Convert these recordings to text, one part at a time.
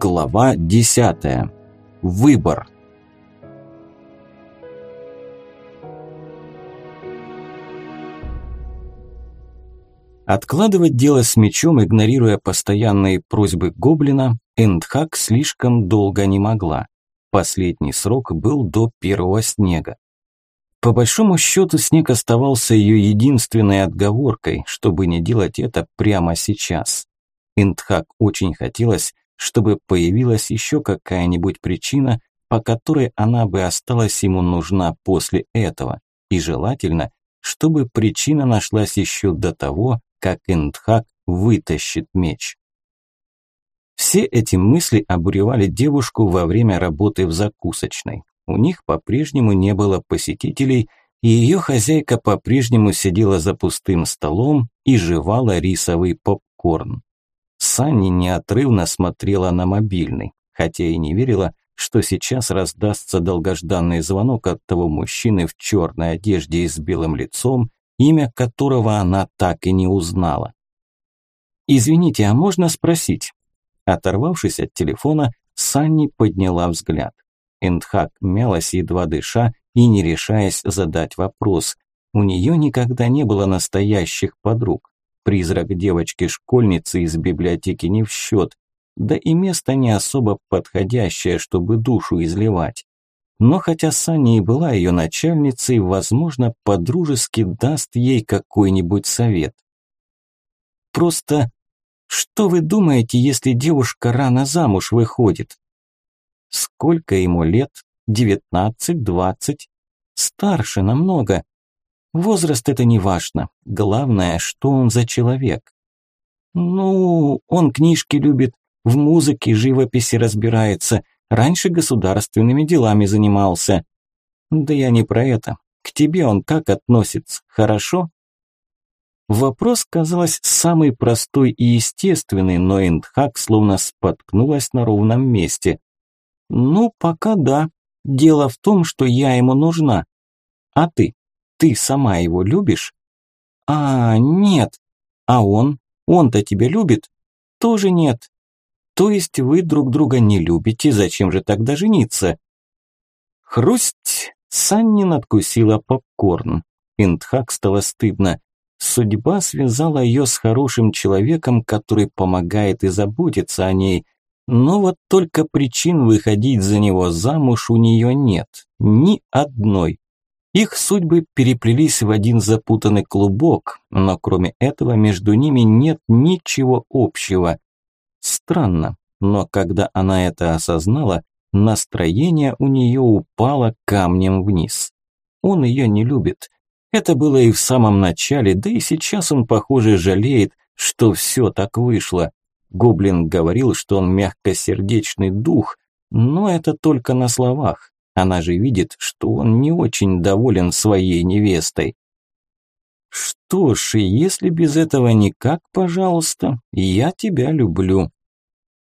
Глава 10. Выбор. Откладывать дело с мечом, игнорируя постоянные просьбы гоблина, Эндхак слишком долго не могла. Последний срок был до первого снега. По большому счету, снег оставался ее единственной отговоркой, чтобы не делать это прямо сейчас. Эндхак очень хотелось, чтобы появилась еще какая-нибудь причина, по которой она бы осталась ему нужна после этого, и желательно, чтобы причина нашлась еще до того, как Эндхак вытащит меч. Все эти мысли обуревали девушку во время работы в закусочной. У них по-прежнему не было посетителей, и ее хозяйка по-прежнему сидела за пустым столом и жевала рисовый попкорн. Санни неотрывно смотрела на мобильный, хотя и не верила, что сейчас раздастся долгожданный звонок от того мужчины в черной одежде и с белым лицом, имя которого она так и не узнала. «Извините, а можно спросить?» Оторвавшись от телефона, Санни подняла взгляд. Эндхак мялась, едва дыша, и не решаясь задать вопрос. У нее никогда не было настоящих подруг. Призрак девочки-школьницы из библиотеки не в счет, да и место не особо подходящее, чтобы душу изливать. Но хотя Саня и была ее начальницей, возможно, подружески даст ей какой-нибудь совет. Просто, что вы думаете, если девушка рано замуж выходит? Сколько ему лет? Девятнадцать, двадцать? Старше намного. Возраст это не важно. Главное, что он за человек. Ну, он книжки любит, в музыке, живописи разбирается. Раньше государственными делами занимался. Да я не про это. К тебе он как относится? Хорошо? Вопрос, казалось, самый простой и естественный, но Эндхак словно споткнулась на ровном месте. Ну, пока да. Дело в том, что я ему нужна. А ты? Ты сама его любишь? А, нет. А он? Он-то тебя любит? Тоже нет. То есть вы друг друга не любите, зачем же тогда жениться? Хрусть! Санни надкусила попкорн. Индхак стало стыдно. Судьба связала ее с хорошим человеком, который помогает и заботится о ней. Но вот только причин выходить за него замуж у нее нет. Ни одной. Их судьбы переплелись в один запутанный клубок, но кроме этого между ними нет ничего общего. Странно, но когда она это осознала, настроение у нее упало камнем вниз. Он ее не любит. Это было и в самом начале, да и сейчас он, похоже, жалеет, что все так вышло. Гоблин говорил, что он мягкосердечный дух, но это только на словах. Она же видит, что он не очень доволен своей невестой. Что ж, если без этого никак, пожалуйста, я тебя люблю.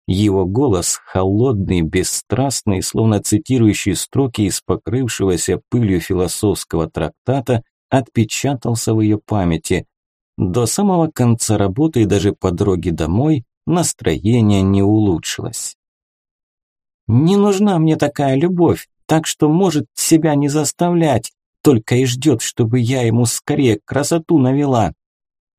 Его голос, холодный, бесстрастный, словно цитирующий строки из покрывшегося пылью философского трактата, отпечатался в ее памяти. До самого конца работы и даже по дороге домой настроение не улучшилось. «Не нужна мне такая любовь так что может себя не заставлять, только и ждет, чтобы я ему скорее красоту навела.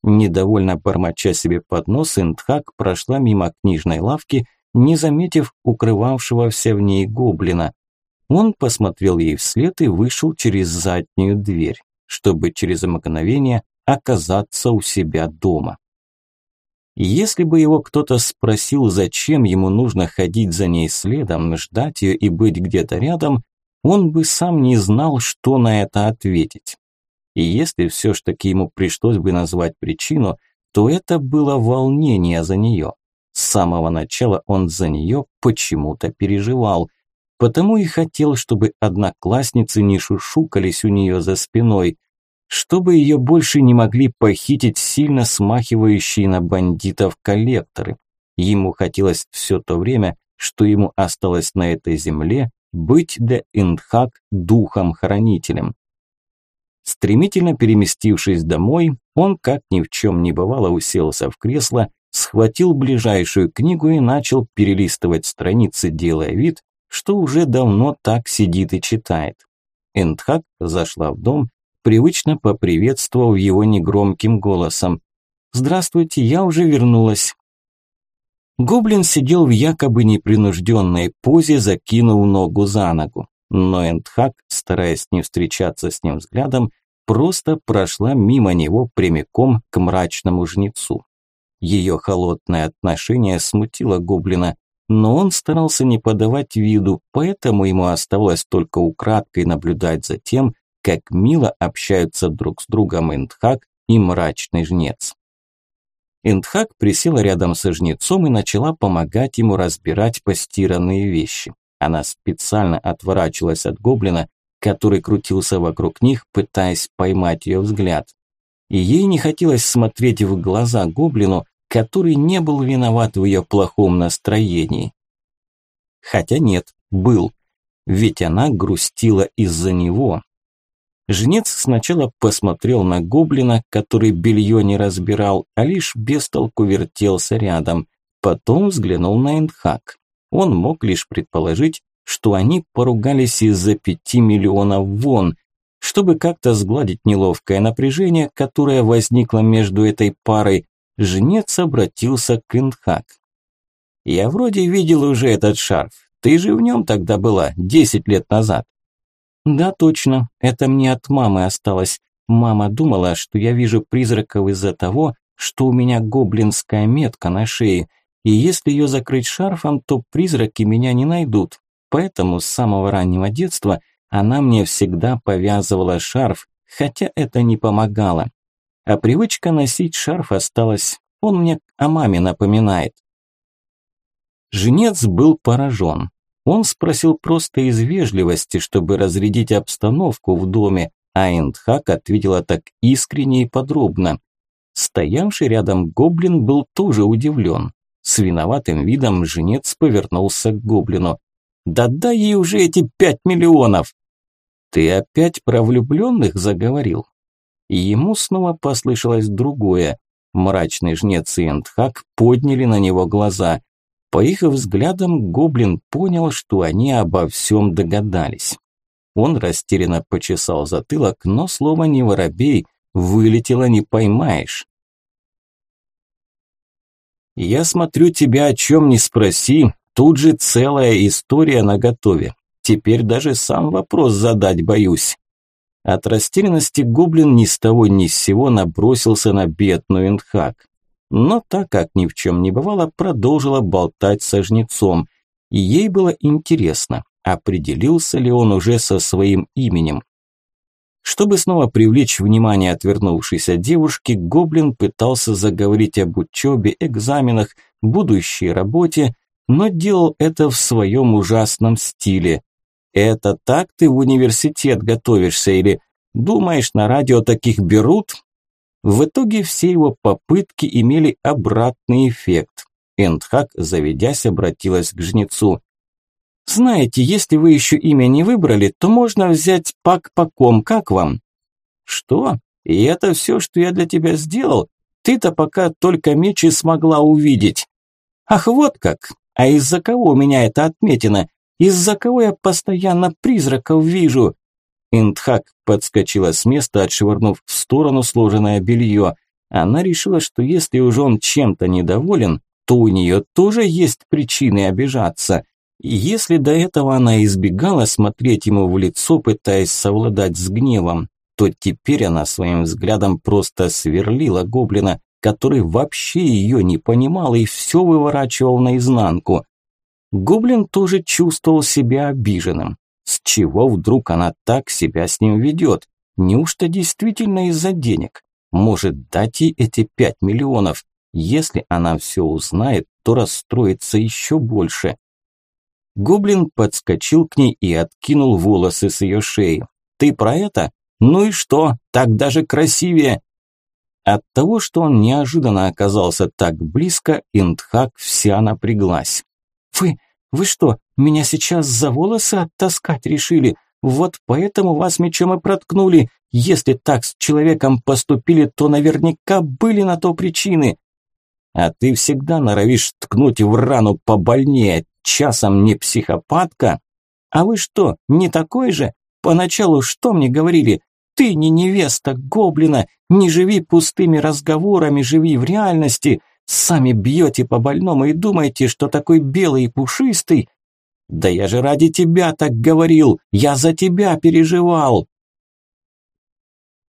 Недовольно бормоча себе под нос, Индхак прошла мимо книжной лавки, не заметив укрывавшегося в ней гоблина. Он посмотрел ей вслед и вышел через заднюю дверь, чтобы через мгновение оказаться у себя дома. Если бы его кто-то спросил, зачем ему нужно ходить за ней следом, ждать ее и быть где-то рядом, он бы сам не знал, что на это ответить. И если все ж таки ему пришлось бы назвать причину, то это было волнение за нее. С самого начала он за нее почему-то переживал, потому и хотел, чтобы одноклассницы не шушукались у нее за спиной, чтобы ее больше не могли похитить сильно смахивающие на бандитов коллекторы. Ему хотелось все то время, что ему осталось на этой земле, быть для Индхак духом-хранителем. Стремительно переместившись домой, он, как ни в чем не бывало, уселся в кресло схватил ближайшую книгу и начал перелистывать страницы, делая вид, что уже давно так сидит и читает. Эндхак зашла в дом, привычно поприветствовав его негромким голосом. «Здравствуйте, я уже вернулась». Гоблин сидел в якобы непринужденной позе, закинув ногу за ногу. Но Эндхак, стараясь не встречаться с ним взглядом, просто прошла мимо него прямиком к мрачному жнецу. Ее холодное отношение смутило гоблина, но он старался не подавать виду, поэтому ему оставалось только украдкой наблюдать за тем, как мило общаются друг с другом Индхак и мрачный жнец. Индхак присела рядом со жнецом и начала помогать ему разбирать постиранные вещи. Она специально отворачивалась от гоблина, который крутился вокруг них, пытаясь поймать ее взгляд. И ей не хотелось смотреть в глаза гоблину, который не был виноват в ее плохом настроении. Хотя нет, был, ведь она грустила из-за него. Жнец сначала посмотрел на гоблина, который белье не разбирал, а лишь без толку вертелся рядом. Потом взглянул на Эндхак. Он мог лишь предположить, что они поругались из-за пяти миллионов вон, чтобы как-то сгладить неловкое напряжение, которое возникло между этой парой, жнец обратился к Индхак. «Я вроде видел уже этот шарф. Ты же в нем тогда была, десять лет назад». «Да, точно. Это мне от мамы осталось. Мама думала, что я вижу призраков из-за того, что у меня гоблинская метка на шее, и если ее закрыть шарфом, то призраки меня не найдут. Поэтому с самого раннего детства она мне всегда повязывала шарф, хотя это не помогало. А привычка носить шарф осталась, он мне о маме напоминает. Женец был поражен. Он спросил просто из вежливости, чтобы разрядить обстановку в доме, а Эндхак ответила так искренне и подробно. Стоявший рядом гоблин был тоже удивлен. С виноватым видом женец повернулся к гоблину. Да дай ей уже эти пять миллионов. Ты опять про влюбленных заговорил? И ему снова послышалось другое. Мрачный жнец и Эндхак подняли на него глаза. По их взглядам гоблин понял, что они обо всем догадались. Он растерянно почесал затылок, но слово «не воробей» вылетело не поймаешь. «Я смотрю, тебя о чем не спроси, Тут же целая история наготове. Теперь даже сам вопрос задать боюсь. От растерянности гоблин ни с того ни с сего набросился на бедную Инхак. Но так как ни в чем не бывало, продолжила болтать со жнецом. Ей было интересно, определился ли он уже со своим именем. Чтобы снова привлечь внимание отвернувшейся девушки, гоблин пытался заговорить об учебе, экзаменах, будущей работе, но делал это в своем ужасном стиле. Это так ты в университет готовишься или думаешь, на радио таких берут? В итоге все его попытки имели обратный эффект. Эндхак, заведясь, обратилась к жнецу. «Знаете, если вы еще имя не выбрали, то можно взять пак-паком, как вам?» «Что? И это все, что я для тебя сделал? Ты-то пока только меч и смогла увидеть». «Ах, вот как! А из-за кого у меня это отметина? Из-за кого я постоянно призраков вижу?» Индхак подскочила с места, отшвырнув в сторону сложенное белье. Она решила, что если уж он чем-то недоволен, то у нее тоже есть причины обижаться. И если до этого она избегала смотреть ему в лицо, пытаясь совладать с гневом, то теперь она своим взглядом просто сверлила гоблина, который вообще ее не понимал и все выворачивал наизнанку. Гоблин тоже чувствовал себя обиженным. С чего вдруг она так себя с ним ведет? Неужто действительно из-за денег? Может дать ей эти пять миллионов? Если она все узнает, то расстроится еще больше. Гоблин подскочил к ней и откинул волосы с ее шеи. «Ты про это? Ну и что? Так даже красивее!» От того, что он неожиданно оказался так близко, Индхак вся напряглась. «Вы, вы что, меня сейчас за волосы оттаскать решили? Вот поэтому вас мечом и проткнули. Если так с человеком поступили, то наверняка были на то причины». А ты всегда норовишь ткнуть в рану побольнее, часом не психопатка? А вы что, не такой же? Поначалу что мне говорили? Ты не невеста гоблина, не живи пустыми разговорами, живи в реальности. Сами бьете по больному и думаете, что такой белый и пушистый. Да я же ради тебя так говорил, я за тебя переживал.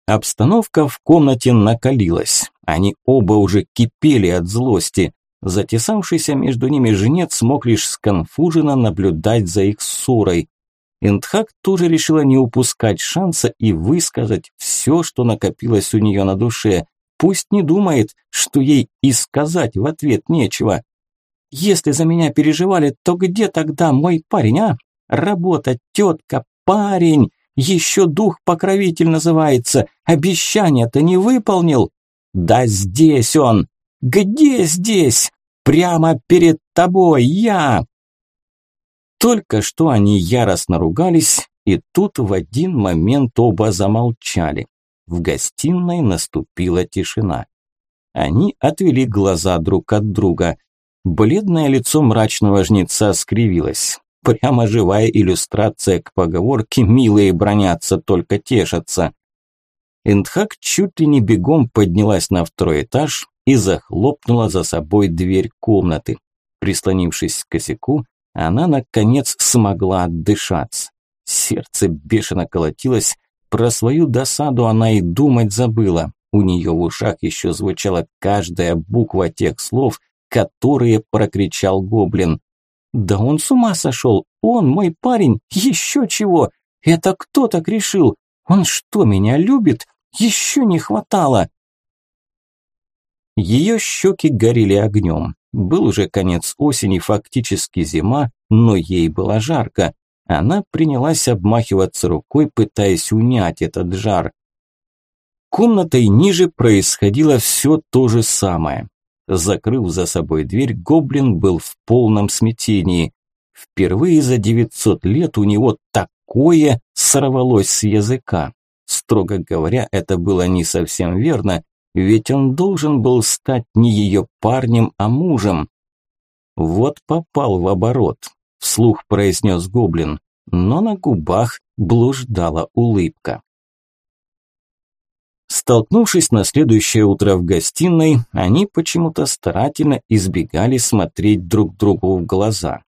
Обстановка в комнате накалилась. Они оба уже кипели от злости. Затесавшийся между ними женец смог лишь сконфуженно наблюдать за их ссорой. Эндхак тоже решила не упускать шанса и высказать все, что накопилось у нее на душе. Пусть не думает, что ей и сказать в ответ нечего. «Если за меня переживали, то где тогда мой парень, а? Работа, тетка, парень, еще дух-покровитель называется, обещание-то не выполнил. Да здесь он! Где здесь? Прямо перед тобой я!» Только что они яростно ругались, и тут в один момент оба замолчали. В гостиной наступила тишина. Они отвели глаза друг от друга. Бледное лицо мрачного жнеца скривилось. Прямо живая иллюстрация к поговорке «милые бронятся, только тешатся». Эндхак чуть ли не бегом поднялась на второй этаж и захлопнула за собой дверь комнаты. Прислонившись к косяку, она, наконец, смогла отдышаться. Сердце бешено колотилось, про свою досаду она и думать забыла. У нее в ушах еще звучала каждая буква тех слов, которые прокричал гоблин. «Да он с ума сошел! Он мой парень! Еще чего! Это кто так решил? Он что, меня любит? Еще не хватало!» Ее щеки горели огнем. Был уже конец осени, фактически зима, но ей было жарко. Она принялась обмахиваться рукой, пытаясь унять этот жар. Комнатой ниже происходило все то же самое. Закрыв за собой дверь, гоблин был в полном смятении. Впервые за 900 лет у него такое сорвалось с языка. Строго говоря, это было не совсем верно, ведь он должен был стать не ее парнем, а мужем. Вот попал в оборот, вслух произнес гоблин, но на губах блуждала улыбка. Столкнувшись на следующее утро в гостиной, они почему-то старательно избегали смотреть друг другу в глаза.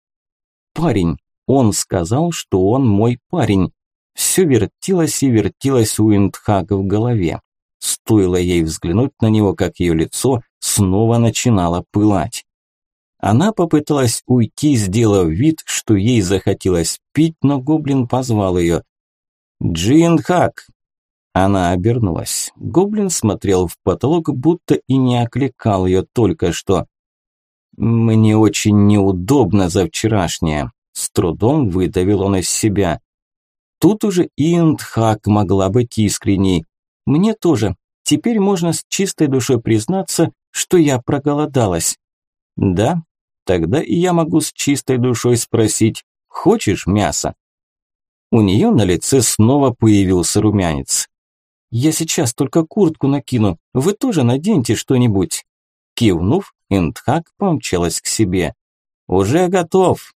«Парень, он сказал, что он мой парень». Все вертелось и вертелось у Индхага в голове. Стоило ей взглянуть на него, как ее лицо снова начинало пылать. Она попыталась уйти, сделав вид, что ей захотелось пить, но гоблин позвал ее. «Джинхак!» Она обернулась. Гоблин смотрел в потолок, будто и не окликал ее только что. «Мне очень неудобно за вчерашнее», – с трудом выдавил он из себя. Тут уже Индхак могла быть искренней. Мне тоже. Теперь можно с чистой душой признаться, что я проголодалась. Да? Тогда и я могу с чистой душой спросить, хочешь мясо? У нее на лице снова появился румянец. Я сейчас только куртку накину, вы тоже наденьте что-нибудь. Кивнув, Индхак помчалась к себе. Уже готов.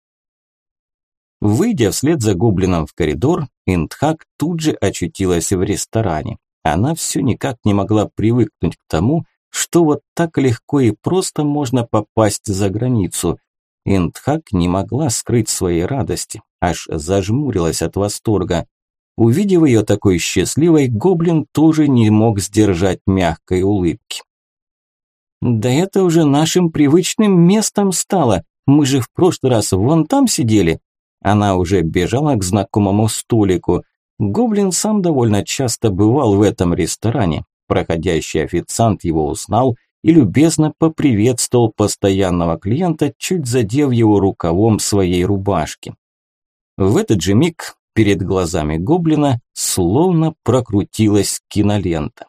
Выйдя вслед за гоблином в коридор, Индхак тут же очутилась в ресторане. Она все никак не могла привыкнуть к тому, что вот так легко и просто можно попасть за границу. Индхак не могла скрыть своей радости, аж зажмурилась от восторга. Увидев ее такой счастливой, гоблин тоже не мог сдержать мягкой улыбки. «Да это уже нашим привычным местом стало. Мы же в прошлый раз вон там сидели». Она уже бежала к знакомому столику. Гоблин сам довольно часто бывал в этом ресторане. Проходящий официант его узнал и любезно поприветствовал постоянного клиента, чуть задев его рукавом своей рубашки. В этот же миг перед глазами гоблина словно прокрутилась кинолента.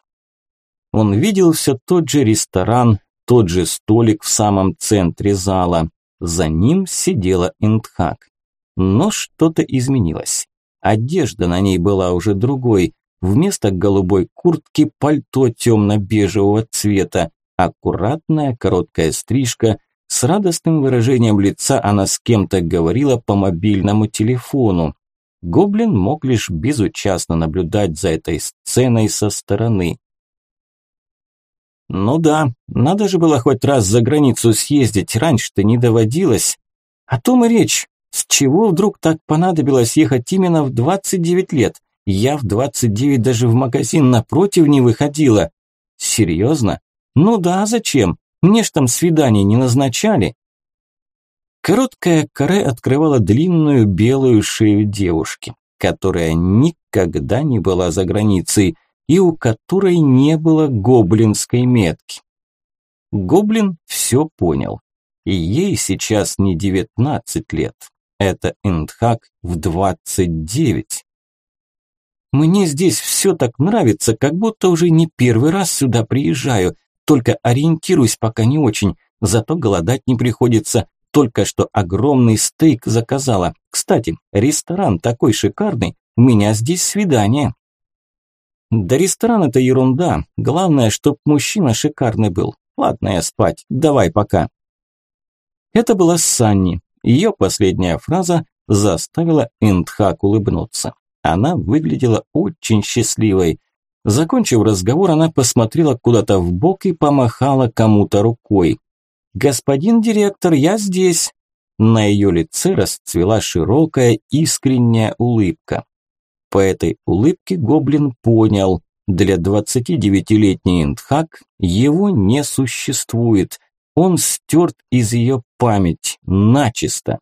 Он видел все тот же ресторан, тот же столик в самом центре зала. За ним сидела Индхак. Но что-то изменилось. Одежда на ней была уже другой. Вместо голубой куртки пальто темно-бежевого цвета, Аккуратная, короткая стрижка, с радостным выражением лица она с кем-то говорила по мобильному телефону. Гоблин мог лишь безучастно наблюдать за этой сценой со стороны. Ну да, надо же было хоть раз за границу съездить, раньше-то не доводилось. О том и речь. С чего вдруг так понадобилось ехать именно в 29 лет? Я в 29 даже в магазин напротив не выходила. Серьезно? Ну да, зачем? Мне ж там свидание не назначали. Короткая каре открывала длинную белую шею девушки, которая никогда не была за границей и у которой не было гоблинской метки. Гоблин все понял. И ей сейчас не 19 лет. Это Эндхак в 29. Мне здесь все так нравится, как будто уже не первый раз сюда приезжаю, только ориентируюсь пока не очень, зато голодать не приходится. Только что огромный стейк заказала. Кстати, ресторан такой шикарный, у меня здесь свидание. Да ресторан это ерунда, главное, чтоб мужчина шикарный был. Ладно, я спать, давай пока. Это была Санни. Ее последняя фраза заставила Эндхак улыбнуться. Она выглядела очень счастливой. Закончив разговор, она посмотрела куда-то в бок и помахала кому-то рукой. «Господин директор, я здесь!» На ее лице расцвела широкая искренняя улыбка. По этой улыбке гоблин понял, для 29-летней Индхак его не существует. Он стерт из ее памяти начисто.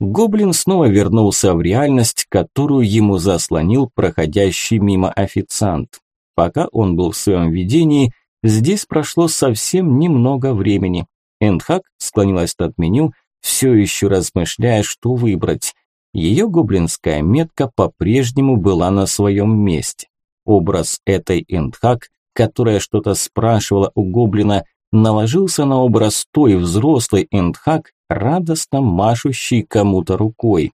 Гоблин снова вернулся в реальность, которую ему заслонил проходящий мимо официант. Пока он был в своем видении, здесь прошло совсем немного времени. Эндхак склонилась над меню, все еще размышляя, что выбрать. Ее гоблинская метка по-прежнему была на своем месте. Образ этой Эндхак, которая что-то спрашивала у гоблина, наложился на образ той взрослой Эндхак, радостно машущий кому-то рукой.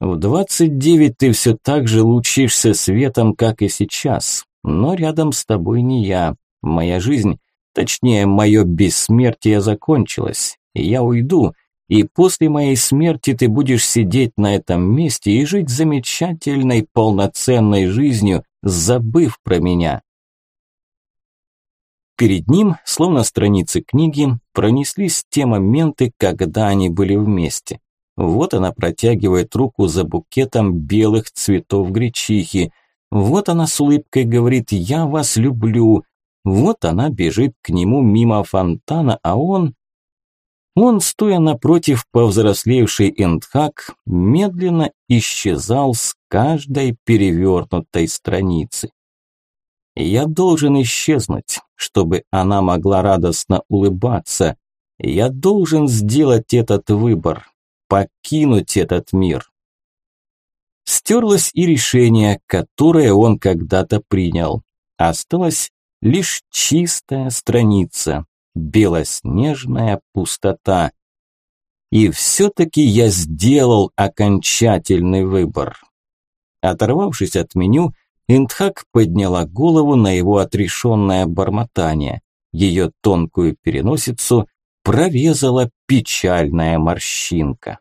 В 29 ты все так же лучишься светом, как и сейчас, но рядом с тобой не я. Моя жизнь, точнее, мое бессмертие закончилось. Я уйду, и после моей смерти ты будешь сидеть на этом месте и жить замечательной, полноценной жизнью, забыв про меня. Перед ним, словно страницы книги, пронеслись те моменты, когда они были вместе. Вот она протягивает руку за букетом белых цветов гречихи. Вот она с улыбкой говорит «Я вас люблю». Вот она бежит к нему мимо фонтана, а он... Он, стоя напротив повзрослевшей Эндхак, медленно исчезал с каждой перевернутой страницы. Я должен исчезнуть, чтобы она могла радостно улыбаться. Я должен сделать этот выбор, покинуть этот мир. Стерлось и решение, которое он когда-то принял. Осталась лишь чистая страница, белоснежная пустота. И все-таки я сделал окончательный выбор. Оторвавшись от меню, Индхак подняла голову на его отрешенное бормотание. Ее тонкую переносицу прорезала печальная морщинка.